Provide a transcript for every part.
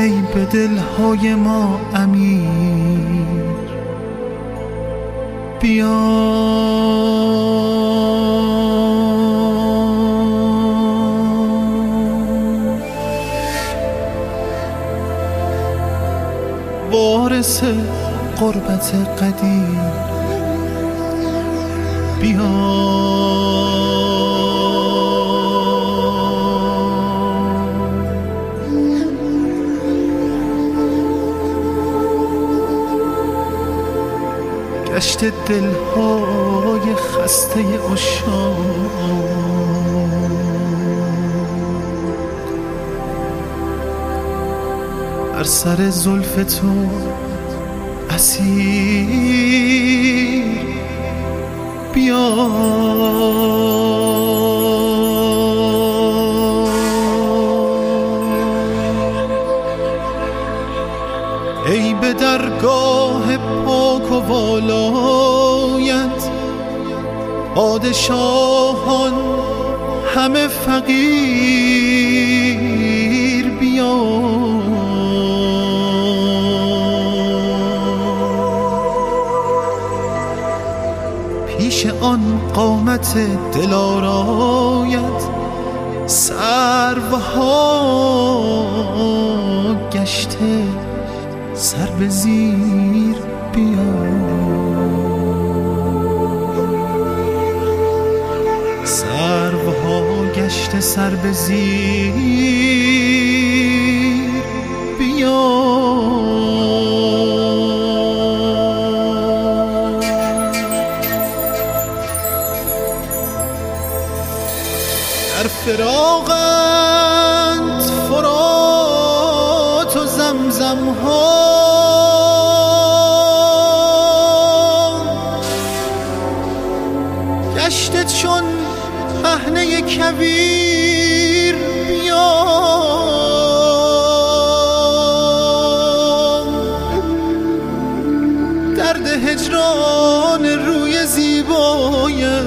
ای به دلهای ما امیر. بیا. وارث قربت قدیر بیا. گشت دلهای خسته اشاق بر سر زلف تو اسیر. بیا. درگاه پاک و والایت پادشاهان همه فقیر بیا پیش آن قامت دلارایت سروها گشته. سر به زیر بیا. سروها گشته سر به زیر در فراغت فرات و زمزم ها پهنه کویر بیا درد هجران روی زیبایت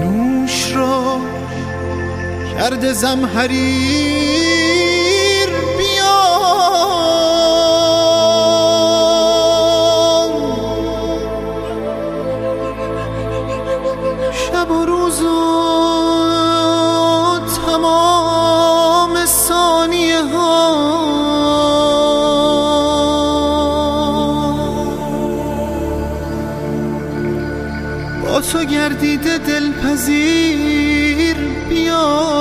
نوش را کرده زمهریر ثانیه ها. با تو گردیده دلپذیر بیا.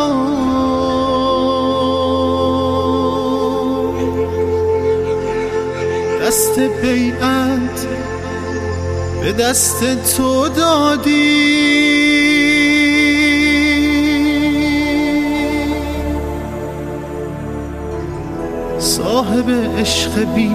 دست بیعت به دست تو دادی. صاحب عشق بی